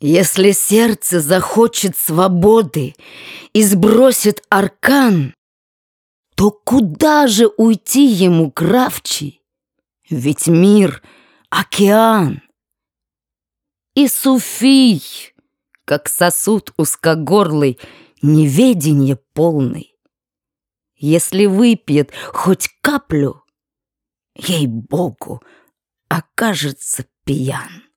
Если сердце захочет свободы и сбросит аркан, то куда же уйти ему, кравчий? Ведь мир — океан. И Суфий, как сосуд узкогорлый, неведение полный. Если выпьет хоть каплю, ей-богу, окажется пьян.